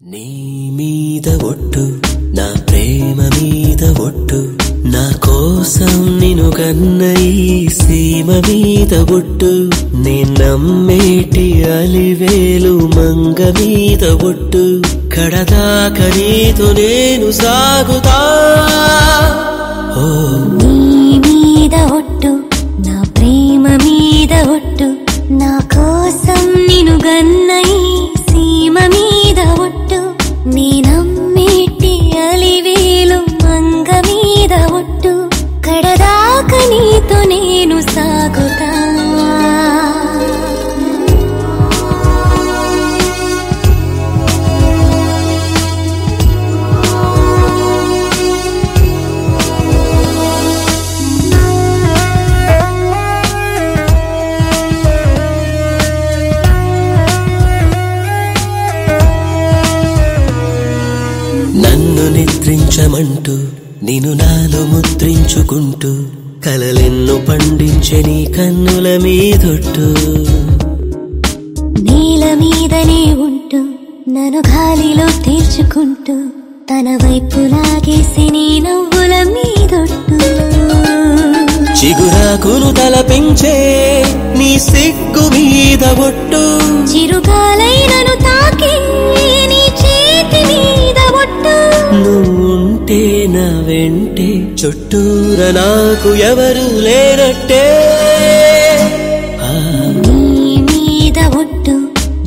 నీ మీద ఒట్టు నా ప్రేమ మీద ఒట్టు నా కోసం నిను కన్న ఈ సీమ మీద ఒట్టు నే నమ్మేటి అలివేలు మంగ మీద ఒట్టు కడదాక నీతో నేను సాగుతా. ఓ నీ మీద ఒట్టు నా ప్రేమ మీద ఒట్టు నా కోసం నిను గన్న ఈ సీమ మీద ఒట్టు. కడదాక నీతో నేను సాగుతా. నన్ను నిద్రించమంటూ నిన్ను నాలో ముద్రించుకుంటూ కలలెన్ను పండించే నీ కన్నుల మీదొట్టు. నేల మీదనే ఉంటూ నన్ను గాలిలో తీర్చుకుంటూ తన వైపు లాగేసి నీ నవ్వుల మీదొట్టు. చిగురాకును తలపించే నీ సిగ్గు మీద ఒట్టు. చిరుగాలైనను వెంటే చుట్టూర నాకు ఎవరు లేనట్టే. మీద ఒట్టు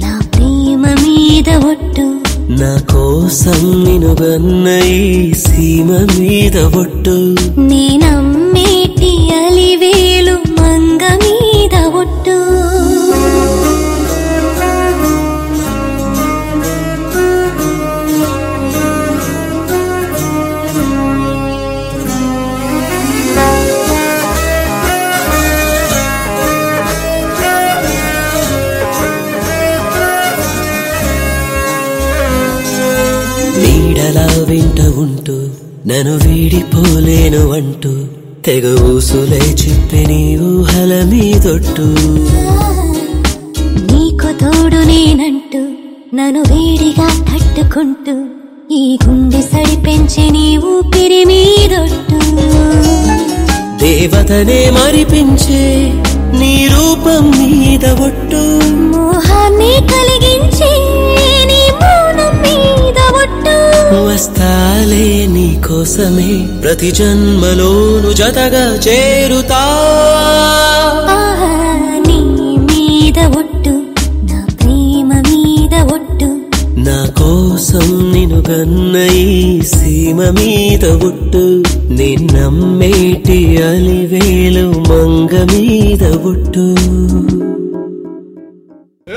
నా ప్రేమ మీద ఒట్టు. నా కోసం నిను గన్న ఈ సీమ మీద ఒట్టు. నీ ఉంటూ నన్ను వీడిపోలేను అంటూ తెగ ఊసులై చెప్పి నీ ఊహల మీదొట్టు. నీకు తోడు నేనంటూ నన్ను వేడిగా తట్టుకుంటూ ఈ గుండె సడి పెంచి నీ ఊపిరి మీదొట్టు. దేవతనే మరిపించే నీ రూపం మీద ఒట్టు. మోహాన్ని వస్తాలే నీ కోసమే ప్రతి జన్మలోను జతగా చేరుతా. నీ మీద ఒట్టు నా ప్రేమ మీద ఒట్టు. నా కోసం నిను గన్న ఈ సీమ మీద ఒట్టు. నీ నమ్మేటి అలివేలు మంగ మీద ఒట్టు.